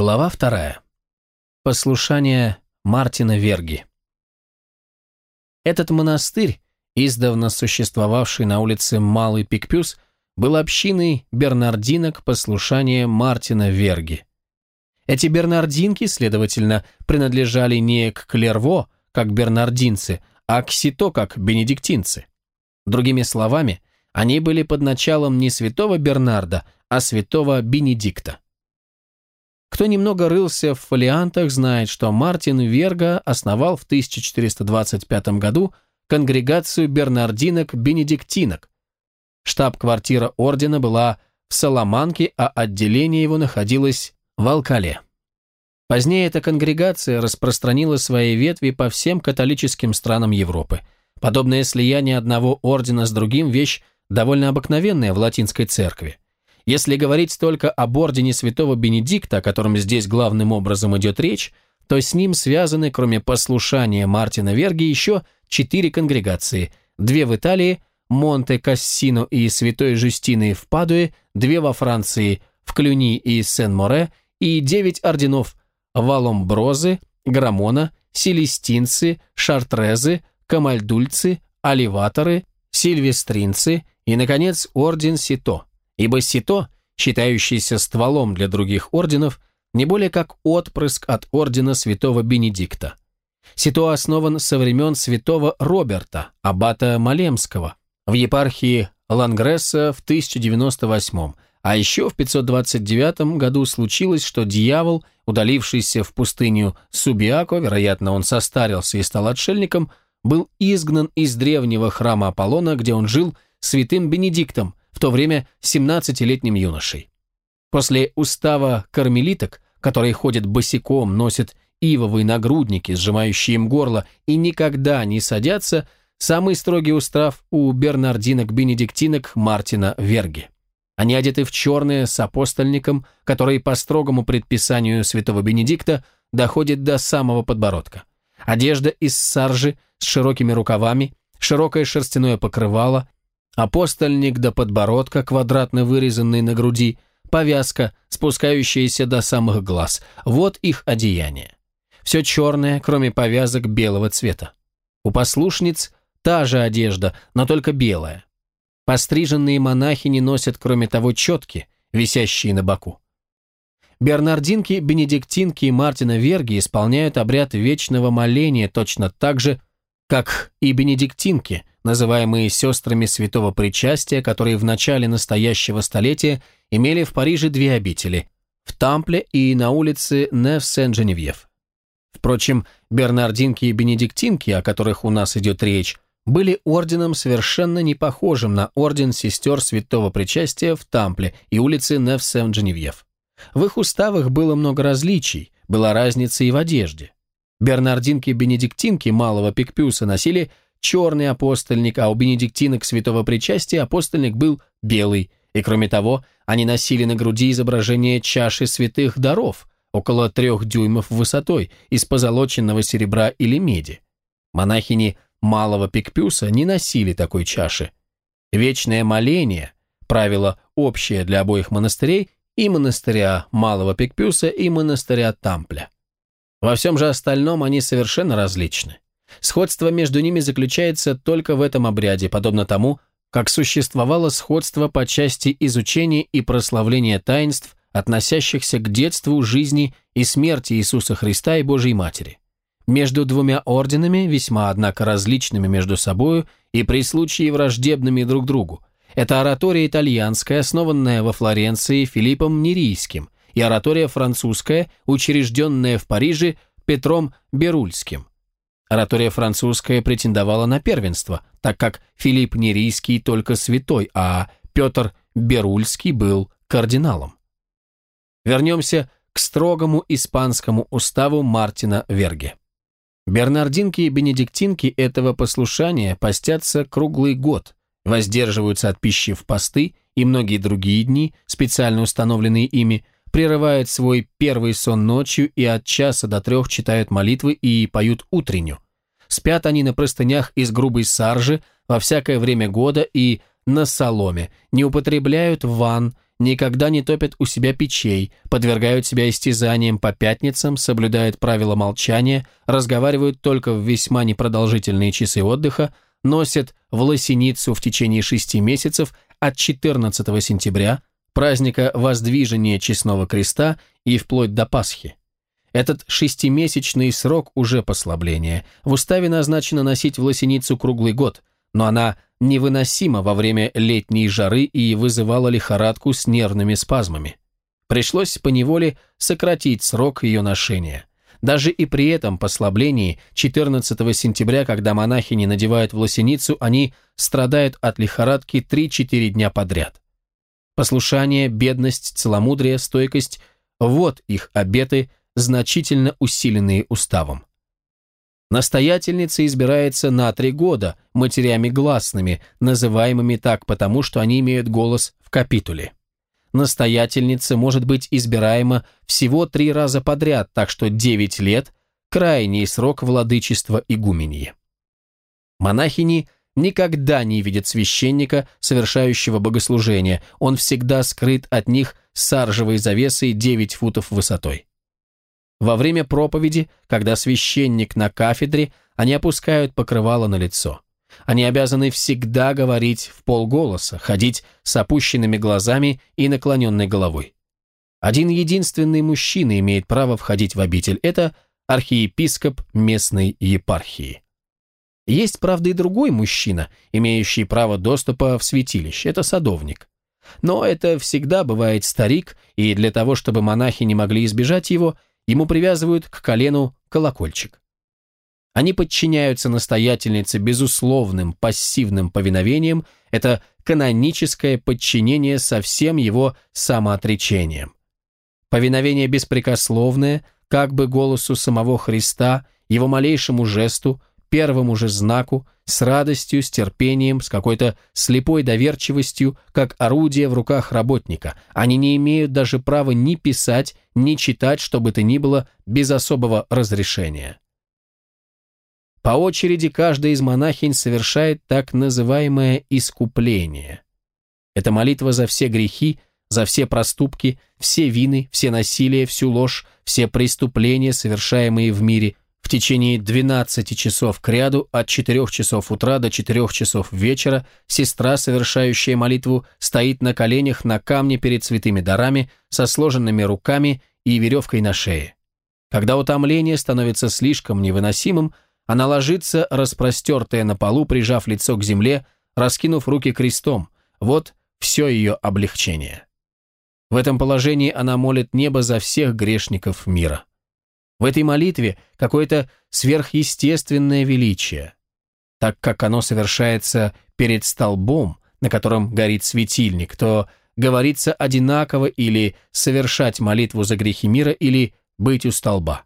Глава вторая. Послушание Мартина Верги. Этот монастырь, издавна существовавший на улице Малый Пикпюс, был общиной бернардинок послушания Мартина Верги. Эти бернардинки, следовательно, принадлежали не к Клерво, как бернардинцы, а к Сито, как бенедиктинцы. Другими словами, они были под началом не святого Бернарда, а святого Бенедикта. Кто немного рылся в фолиантах, знает, что Мартин Верга основал в 1425 году конгрегацию бернардинок-бенедиктинок. Штаб-квартира ордена была в Соломанке, а отделение его находилось в Алкале. Позднее эта конгрегация распространила свои ветви по всем католическим странам Европы. Подобное слияние одного ордена с другим – вещь довольно обыкновенная в латинской церкви. Если говорить только об ордене святого Бенедикта, о котором здесь главным образом идет речь, то с ним связаны, кроме послушания Мартина Верги, еще четыре конгрегации, две в Италии, Монте-Кассино и Святой Жюстины в Падуе, две во Франции, в Клюни и Сен-Море, и девять орденов Валомброзы, Грамона, Селестинцы, Шартрезы, Камальдульцы, Оливаторы, Сильвестринцы и, наконец, орден Сито – ибо сито, считающийся стволом для других орденов, не более как отпрыск от ордена святого Бенедикта. Сито основан со времен святого Роберта, аббата Малемского, в епархии Лангресса в 1098 а еще в 529 году случилось, что дьявол, удалившийся в пустыню Субиако, вероятно, он состарился и стал отшельником, был изгнан из древнего храма Аполлона, где он жил святым Бенедиктом, в то время 17-летним юношей. После устава кармелиток, которые ходят босиком, носят ивовые нагрудники, сжимающие им горло, и никогда не садятся, самый строгий устав у бернардинок-бенедиктинок Мартина Верги. Они одеты в черное с апостольником, который по строгому предписанию святого Бенедикта доходит до самого подбородка. Одежда из саржи с широкими рукавами, широкое шерстяное покрывало, апостольник до подбородка, квадратно вырезанный на груди, повязка, спускающаяся до самых глаз. Вот их одеяние. Все черное, кроме повязок белого цвета. У послушниц та же одежда, но только белая. Постриженные монахи не носят, кроме того, четки, висящие на боку. Бернардинки, бенедиктинки и Мартина Верги исполняют обряд вечного моления точно так же, как и бенедиктинки, называемые сестрами святого причастия, которые в начале настоящего столетия имели в Париже две обители – в Тампле и на улице Нев-Сен-Женевьев. Впрочем, бернардинки и бенедиктинки, о которых у нас идет речь, были орденом совершенно не похожим на орден сестер святого причастия в Тампле и улице Нев-Сен-Женевьев. В их уставах было много различий, была разница и в одежде. Бернардинки-бенедиктинки малого Пикпюса носили черный апостольник, а у бенедиктинок святого причастия апостольник был белый, и кроме того, они носили на груди изображение чаши святых даров, около трех дюймов высотой, из позолоченного серебра или меди. Монахини малого Пикпюса не носили такой чаши. Вечное моление, правило общее для обоих монастырей, и монастыря малого Пикпюса, и монастыря Тампля. Во всем же остальном они совершенно различны. Сходство между ними заключается только в этом обряде, подобно тому, как существовало сходство по части изучения и прославления таинств, относящихся к детству, жизни и смерти Иисуса Христа и Божьей Матери. Между двумя орденами, весьма, однако, различными между собою и при случае враждебными друг другу, это оратория итальянская, основанная во Флоренции Филиппом Нерийским, и оратория французская, учрежденная в Париже Петром Берульским. Оратория французская претендовала на первенство, так как Филипп Нерийский только святой, а Петр Берульский был кардиналом. Вернемся к строгому испанскому уставу Мартина Верге. Бернардинки и бенедиктинки этого послушания постятся круглый год, воздерживаются от пищи в посты и многие другие дни, специально установленные ими, прерывают свой первый сон ночью и от часа до трех читают молитвы и поют утренню. Спят они на простынях из грубой саржи во всякое время года и на соломе, не употребляют ванн, никогда не топят у себя печей, подвергают себя истязаниям по пятницам, соблюдают правила молчания, разговаривают только в весьма непродолжительные часы отдыха, носят в лосиницу в течение шести месяцев от 14 сентября, праздника Воздвижения Честного Креста и вплоть до Пасхи. Этот шестимесячный срок уже послабление. В уставе назначено носить в лосиницу круглый год, но она невыносима во время летней жары и вызывала лихорадку с нервными спазмами. Пришлось поневоле сократить срок ее ношения. Даже и при этом послаблении 14 сентября, когда монахини надевают в лосиницу, они страдают от лихорадки 3-4 дня подряд. Послушание, бедность, целомудрие, стойкость – вот их обеты, значительно усиленные уставом. Настоятельница избирается на три года матерями гласными, называемыми так потому, что они имеют голос в капитуле. Настоятельница может быть избираема всего три раза подряд, так что девять лет – крайний срок владычества игуменьи. Монахини никогда не видят священника, совершающего богослужение, он всегда скрыт от них саржевой завесой 9 футов высотой. Во время проповеди, когда священник на кафедре, они опускают покрывало на лицо. Они обязаны всегда говорить в полголоса, ходить с опущенными глазами и наклоненной головой. Один единственный мужчина имеет право входить в обитель. Это архиепископ местной епархии. Есть, правда, и другой мужчина, имеющий право доступа в святилище. Это садовник. Но это всегда бывает старик, и для того, чтобы монахи не могли избежать его – Ему привязывают к колену колокольчик. Они подчиняются настоятельнице безусловным пассивным повиновением, это каноническое подчинение со всем его самоотречением. Повиновение беспрекословное, как бы голосу самого Христа, его малейшему жесту, первому же знаку, с радостью, с терпением, с какой-то слепой доверчивостью, как орудие в руках работника. Они не имеют даже права ни писать, ни читать, что бы то ни было, без особого разрешения. По очереди каждая из монахинь совершает так называемое искупление. Это молитва за все грехи, за все проступки, все вины, все насилия, всю ложь, все преступления, совершаемые в мире, течение 12 часов к ряду от 4 часов утра до 4 часов вечера сестра, совершающая молитву, стоит на коленях на камне перед святыми дарами со сложенными руками и веревкой на шее. Когда утомление становится слишком невыносимым, она ложится, распростертая на полу, прижав лицо к земле, раскинув руки крестом. Вот все ее облегчение. В этом положении она молит небо за всех грешников мира. В этой молитве какое-то сверхъестественное величие. Так как оно совершается перед столбом, на котором горит светильник, то говорится одинаково или совершать молитву за грехи мира, или быть у столба.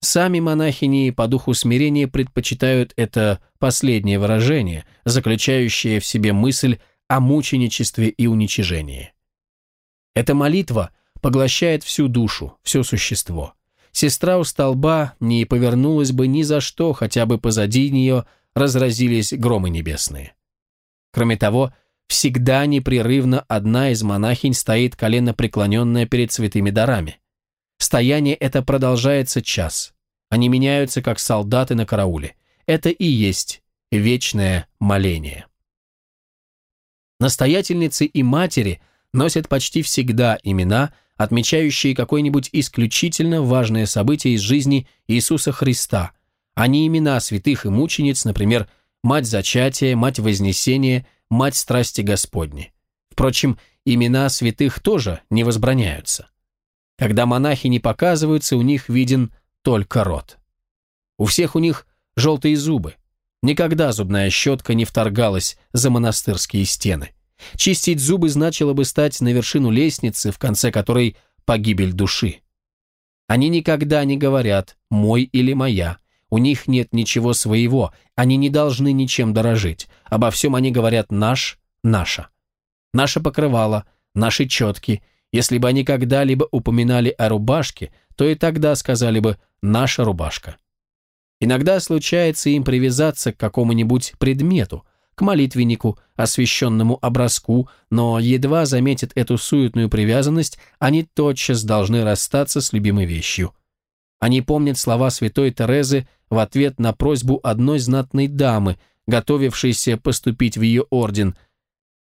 Сами монахини по духу смирения предпочитают это последнее выражение, заключающее в себе мысль о мученичестве и уничижении. Эта молитва поглощает всю душу, все существо сестра у столба не повернулась бы ни за что, хотя бы позади нее разразились громы небесные. Кроме того, всегда непрерывно одна из монахинь стоит колено преклоненная перед святыми дарами. Стояние это продолжается час. Они меняются, как солдаты на карауле. Это и есть вечное моление. Настоятельницы и матери носят почти всегда имена – отмечающие какое-нибудь исключительно важное событие из жизни Иисуса Христа, а не имена святых и мучениц, например, Мать Зачатия, Мать Вознесения, Мать Страсти Господни. Впрочем, имена святых тоже не возбраняются. Когда монахи не показываются, у них виден только рот. У всех у них желтые зубы. Никогда зубная щетка не вторгалась за монастырские стены. Чистить зубы значило бы стать на вершину лестницы, в конце которой погибель души. Они никогда не говорят «мой» или «моя». У них нет ничего своего, они не должны ничем дорожить. Обо всем они говорят «наш», «наша». Наше покрывало, наши четки. Если бы они когда-либо упоминали о рубашке, то и тогда сказали бы «наша рубашка». Иногда случается им привязаться к какому-нибудь предмету – к молитвеннику, освященному образку, но едва заметят эту суетную привязанность, они тотчас должны расстаться с любимой вещью. Они помнят слова святой Терезы в ответ на просьбу одной знатной дамы, готовившейся поступить в ее орден.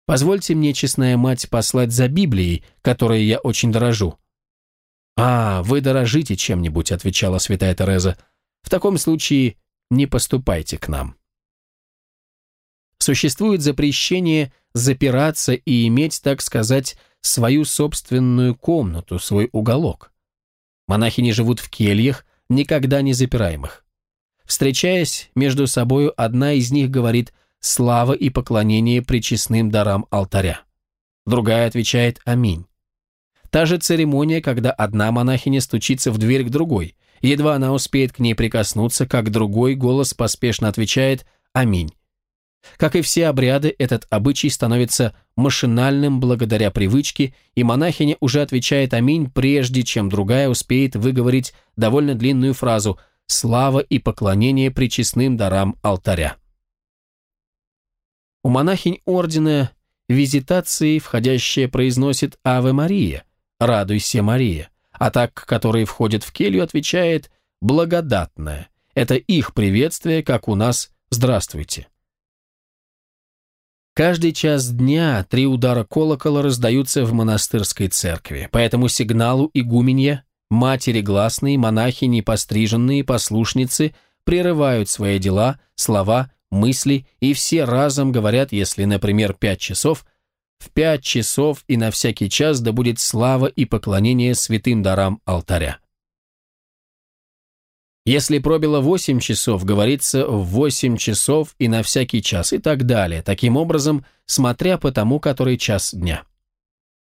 «Позвольте мне, честная мать, послать за Библией, которой я очень дорожу». «А, вы дорожите чем-нибудь», — отвечала святая Тереза. «В таком случае не поступайте к нам». Существует запрещение запираться и иметь, так сказать, свою собственную комнату, свой уголок. Монахи не живут в кельях, никогда не запираемых. Встречаясь между собою, одна из них говорит «слава и поклонение причестным дарам алтаря». Другая отвечает «Аминь». Та же церемония, когда одна монахиня стучится в дверь к другой. Едва она успеет к ней прикоснуться, как другой голос поспешно отвечает «Аминь». Как и все обряды, этот обычай становится машинальным благодаря привычке, и монахиня уже отвечает «Аминь», прежде чем другая успеет выговорить довольно длинную фразу «Слава и поклонение причестным дарам алтаря». У монахинь ордена визитации входящая произносит «Аве Мария», «Радуйся, Мария», а так, который входит в келью, отвечает «Благодатная». Это их приветствие, как у нас «Здравствуйте». Каждый час дня три удара колокола раздаются в монастырской церкви, поэтому сигналу игуменья, матери гласные, монахини, постриженные, послушницы прерывают свои дела, слова, мысли и все разом говорят, если, например, пять часов, в пять часов и на всякий час да будет слава и поклонение святым дарам алтаря. Если пробило 8 часов, говорится в 8 часов и на всякий час и так далее, таким образом, смотря по тому, который час дня.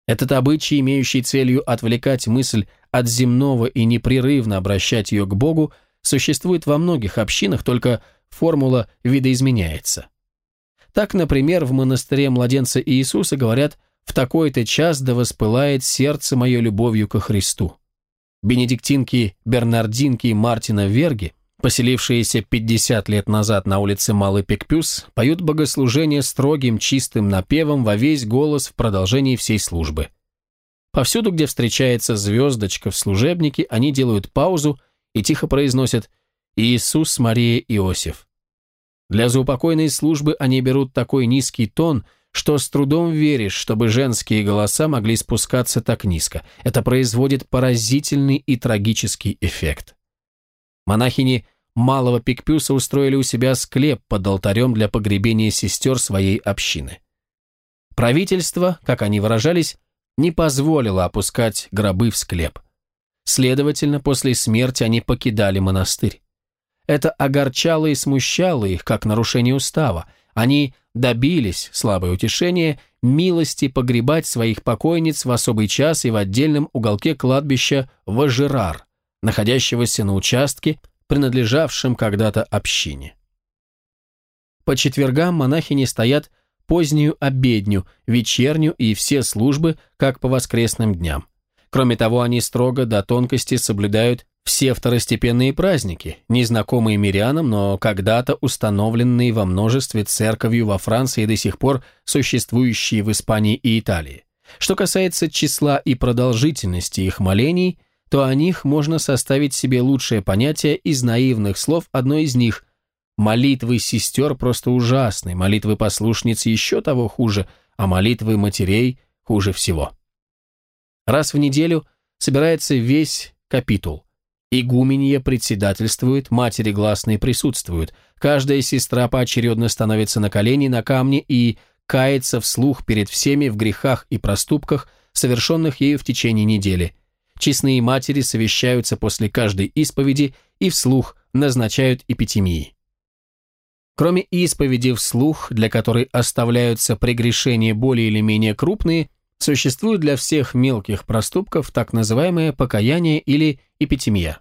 Этот обычай, имеющий целью отвлекать мысль от земного и непрерывно обращать ее к Богу, существует во многих общинах, только формула видоизменяется. Так, например, в монастыре младенца Иисуса говорят «в такой-то час да воспылает сердце мое любовью ко Христу». Бенедиктинки-бернардинки Мартина Верги, поселившиеся 50 лет назад на улице Малый Пекпюс, поют богослужение строгим чистым напевом во весь голос в продолжении всей службы. Повсюду, где встречается звездочка в служебнике, они делают паузу и тихо произносят «Иисус, Мария, Иосиф». Для заупокойной службы они берут такой низкий тон – что с трудом веришь, чтобы женские голоса могли спускаться так низко. Это производит поразительный и трагический эффект. Монахини малого Пикпюса устроили у себя склеп под алтарем для погребения сестер своей общины. Правительство, как они выражались, не позволило опускать гробы в склеп. Следовательно, после смерти они покидали монастырь. Это огорчало и смущало их, как нарушение устава. Они добились, слабое утешение, милости погребать своих покойниц в особый час и в отдельном уголке кладбища Важерар, находящегося на участке, принадлежавшем когда-то общине. По четвергам монахини стоят позднюю обедню, вечерню и все службы, как по воскресным дням. Кроме того, они строго до тонкости соблюдают все второстепенные праздники, незнакомые мирянам, но когда-то установленные во множестве церковью во Франции и до сих пор существующие в Испании и Италии. Что касается числа и продолжительности их молений, то о них можно составить себе лучшее понятие из наивных слов одной из них. Молитвы сестер просто ужасны, молитвы послушниц еще того хуже, а молитвы матерей хуже всего. Раз в неделю собирается весь капитул. Игуменья председательствует, матери гласные присутствуют. Каждая сестра поочередно становится на колени на камне и кается вслух перед всеми в грехах и проступках, совершенных ею в течение недели. Честные матери совещаются после каждой исповеди и вслух назначают эпитемии. Кроме исповеди вслух, для которой оставляются прегрешения более или менее крупные, Существует для всех мелких проступков так называемое покаяние или эпитемия.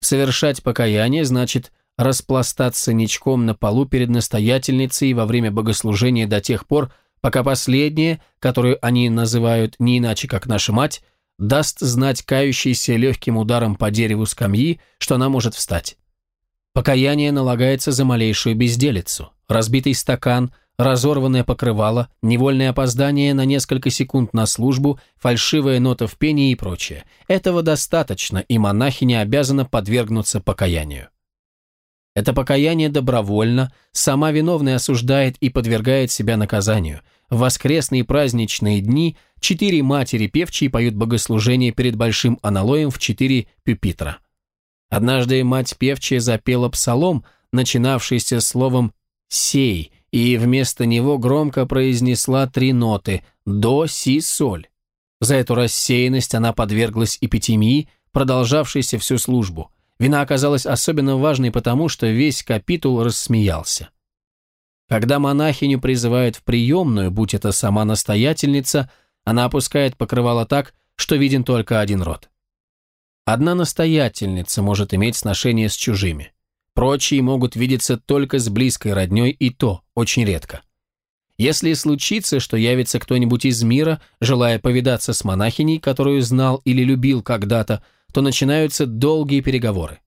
Совершать покаяние значит распластаться ничком на полу перед настоятельницей во время богослужения до тех пор, пока последняя, которую они называют не иначе как наша мать, даст знать кающейся легким ударом по дереву скамьи, что она может встать. Покаяние налагается за малейшую безделицу. Разбитый стакан, разорванное покрывало, невольное опоздание на несколько секунд на службу, фальшивая нота в пении и прочее. Этого достаточно, и монахиня обязана подвергнуться покаянию. Это покаяние добровольно, сама виновная осуждает и подвергает себя наказанию. В воскресные праздничные дни четыре матери певчие поют богослужение перед большим аналоем в четыре пюпитра. Однажды мать певчая запела псалом, начинавшийся словом «сей», и вместо него громко произнесла три ноты «до, си, соль». За эту рассеянность она подверглась эпитемии, продолжавшейся всю службу. Вина оказалась особенно важной потому, что весь капитул рассмеялся. Когда монахиню призывают в приемную, будь это сама настоятельница, она опускает покрывало так, что виден только один рот. Одна настоятельница может иметь сношение с чужими. Прочие могут видеться только с близкой родней и то очень редко. Если случится, что явится кто-нибудь из мира, желая повидаться с монахиней, которую знал или любил когда-то, то начинаются долгие переговоры.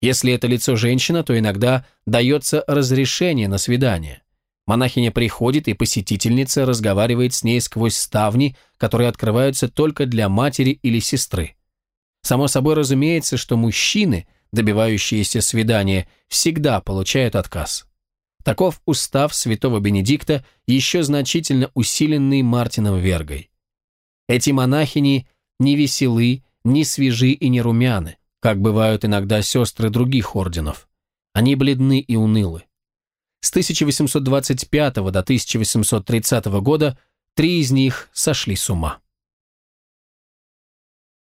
Если это лицо женщина, то иногда дается разрешение на свидание. Монахиня приходит, и посетительница разговаривает с ней сквозь ставни, которые открываются только для матери или сестры. Само собой разумеется, что мужчины – добивающиеся свидания, всегда получают отказ. Таков устав святого Бенедикта, еще значительно усиленный Мартином Вергой. Эти монахини не веселы, не свежи и не румяны, как бывают иногда сестры других орденов. Они бледны и унылы. С 1825 до 1830 года три из них сошли с ума.